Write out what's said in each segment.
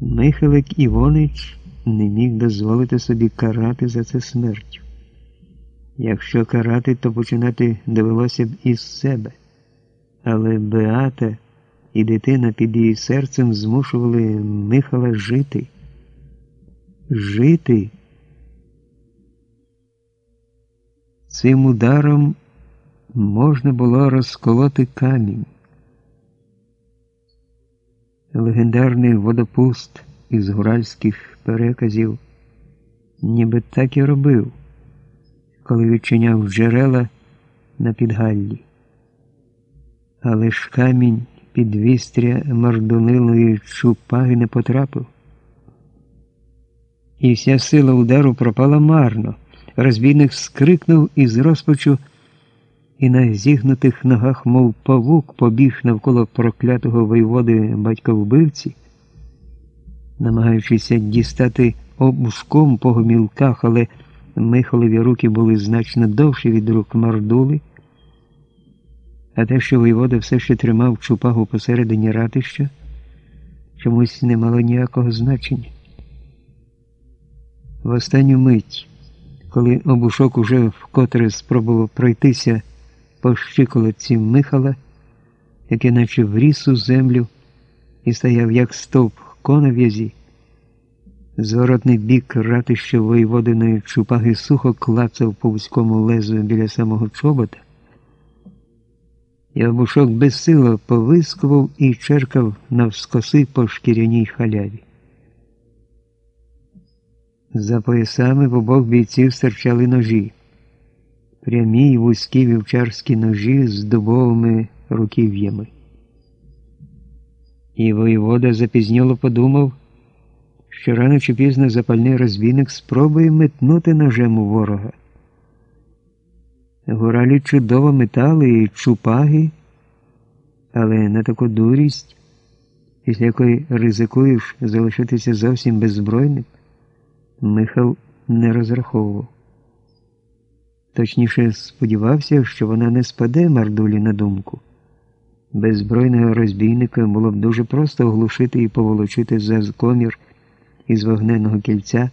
Михайлик Івонич не міг дозволити собі карати за це смертю. Якщо карати, то починати довелося б із себе. Але Беата і дитина під її серцем змушували Михала жити. Жити. Цим ударом можна було розколоти камінь. Легендарний водопуст із гуральських переказів ніби так і робив, коли відчиняв джерела на підгаллі. Але ж камінь під вістря мардунилої чупаги не потрапив. І вся сила удару пропала марно. Розбійник скрикнув із розпачу і на зігнутих ногах, мов павук, побіг навколо проклятого воєводи батька вбивці, намагаючися дістати обушком по гомілках, але Михалеві руки були значно довші від рук мордули, а те, що воєвода все ще тримав чупагу посередині ратища, чомусь не мало ніякого значення. В останню мить, коли обушок уже вкотре спробував пройтися по щиколотці Михала, який наче вріс у землю і стояв як стовп конов'язі, зворотний бік ратища воєводиної чупаги сухо клацав по вузькому лезу біля самого чобота, і обушок безсило повискував і черкав навскоси по шкіряній халяві. За поясами в обох бійців стирчали ножі, прямі й вузькі вівчарські ножі з дубовими руків'ями. І воєвода запізніло подумав, що рано чи пізно запальний розбійник спробує метнути ножем у ворога. Гуралі чудово метали і чупаги, але на таку дурість, після якої ризикуєш залишитися зовсім беззбройним. Михал не розраховував. Точніше, сподівався, що вона не спаде Мардулі на думку. Беззбройного розбійника було б дуже просто оглушити і поволочити за комір із вогненого кільця.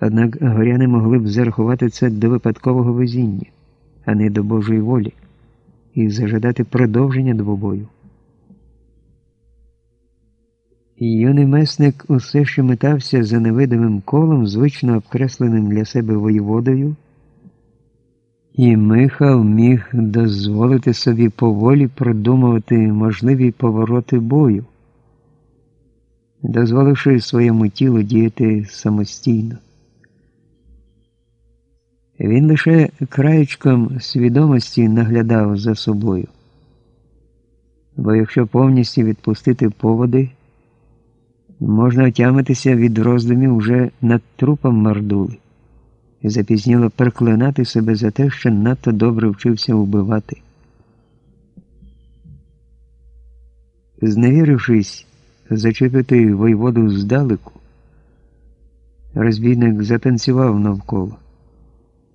Однак горяни могли б зарахувати це до випадкового везіння, а не до Божої волі, і зажадати продовження двобою. Юний месник усе ще метався за невидимим колом, звично обкресленим для себе воєводою, і Михал міг дозволити собі поволі продумувати можливі повороти бою, дозволивши своєму тілу діяти самостійно. Він лише краєчком свідомості наглядав за собою, бо якщо повністю відпустити поводи, Можна отямитися від роздумів уже над трупом мордули і запізніло переклинати себе за те, що надто добре вчився вбивати. Зневірившись зачепити воєводу здалеку, розбійник затанцював навколо.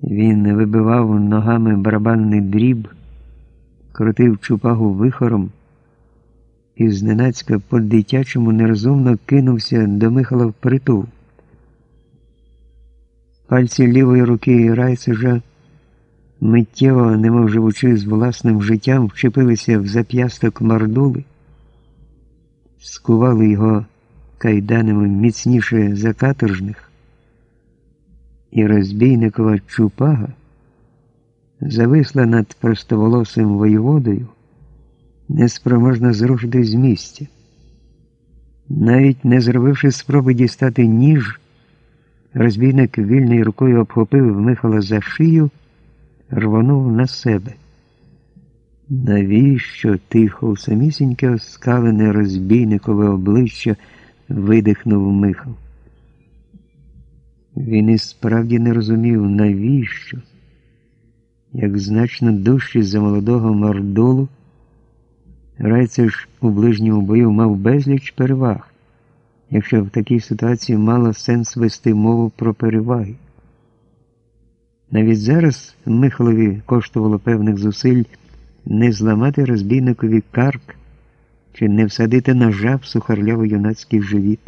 Він вибивав ногами барабанний дріб, крутив чупагу вихором і зненацька по дитячому нерозумно кинувся до Михала в притул. Пальці лівої руки райцежа миттєво, немов живучи з власним життям, вчепилися в зап'ясток мордули, скували його кайданами міцніше за каторжних, і розбійникова чупага зависла над простоволосим воєводою неспроможна зрушити з місця. Навіть не зробивши спроби дістати ніж, розбійник вільною рукою обхопив Михала за шию, рвонув на себе. Навіщо тихо у самісіньке оскалене розбійникове обличчя видихнув Михал? Він і справді не розумів, навіщо, як значно дужче за молодого мордолу, Райцеш у ближньому бою мав безліч переваг, якщо в такій ситуації мало сенс вести мову про переваги. Навіть зараз Михалові коштувало певних зусиль не зламати розбійникові карк чи не всадити ножа в сухарлявий юнацький живіт.